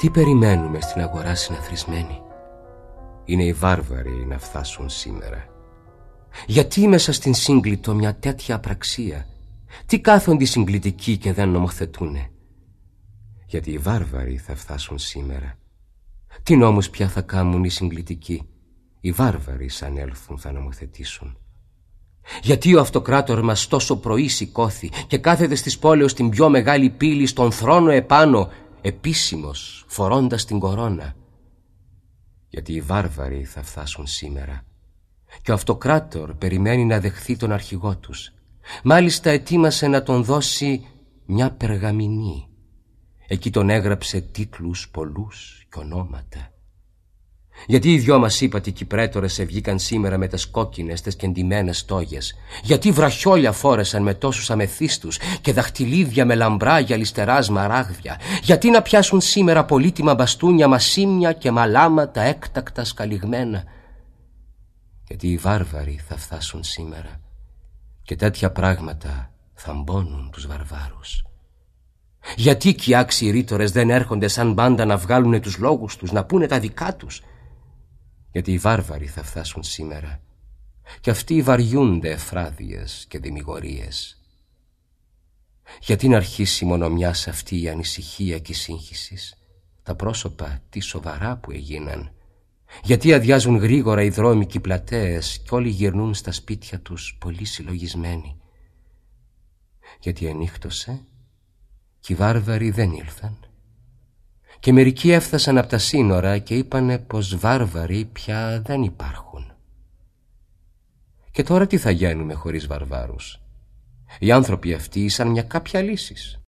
Τι περιμένουμε στην αγορά συναθρισμένη; Είναι οι βάρβαροι να φτάσουν σήμερα. Γιατί μέσα στην σύγκλιτο μια τέτοια απραξία; Τι κάθονται οι συγκλητικοί και δεν νομοθετούνε; Γιατί οι βάρβαροι θα φτάσουν σήμερα. Τι νόμους πια θα κάνουν οι συγκλητικοί; Οι βάρβαροι σαν έλθουν θα νομοθετήσουν. Γιατί ο αυτοκράτορ μας τόσο πρωί σηκώθη και κάθεται στις πόλεως την πιο μεγάλη πύλη στον θρόνο επάνω επίσημος φορώντας την κορώνα. Γιατί οι βάρβαροι θα φτάσουν σήμερα και ο αυτοκράτορ περιμένει να δεχθεί τον αρχηγό τους. Μάλιστα ετοίμασε να τον δώσει μια περγαμηνή. Εκεί τον έγραψε τίτλους πολλούς και ονόματα. Γιατί οι δυο μας είπατε κυπρέτορες βγήκαν σήμερα με τις κόκκινες, τις κεντυμένες τόγες. Γιατί βραχιόλια φόρεσαν με τόσους αμεθύστους και δαχτυλίδια με λαμπρά γυαλιστερά σμαράγδια; Γιατί να πιάσουν σήμερα πολύτιμα μπαστούνια μασίμια και μαλάματα έκτακτα σκαλιγμένα; Γιατί οι βάρβαροι θα φτάσουν σήμερα και τέτοια πράγματα θα μπώνουν τους βαρβάρους. Γιατί και οι άξιοι ρήτορες δεν έρχονται σαν μπάντα να βγάλουν τους λόγους τους, να πούνε τα δικά τους; Γιατί οι βάρβαροι θα φτάσουν σήμερα και αυτοί βαριούνται εφράδιες και δημιγορίες. Γιατί να αρχίσει μόνο μιας αυτή η ανησυχία και η σύγχυσης, τα πρόσωπα τι σοβαρά που έγιναν, γιατί αδειάζουν γρήγορα οι δρόμοι και οι πλατέες και όλοι γυρνούν στα σπίτια τους πολύ συλλογισμένοι. Γιατί ενύχτωσε και οι βάρβαροι δεν ήλθαν και μερικοί έφτασαν από τα σύνορα και είπανε πως βάρβαροι πια δεν υπάρχουν. Και τώρα τι θα γίνουμε χωρίς βαρβάρους; Οι άνθρωποι αυτοί ήσαν μια κάποια λύσης.